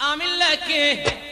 اعمل لك إيه؟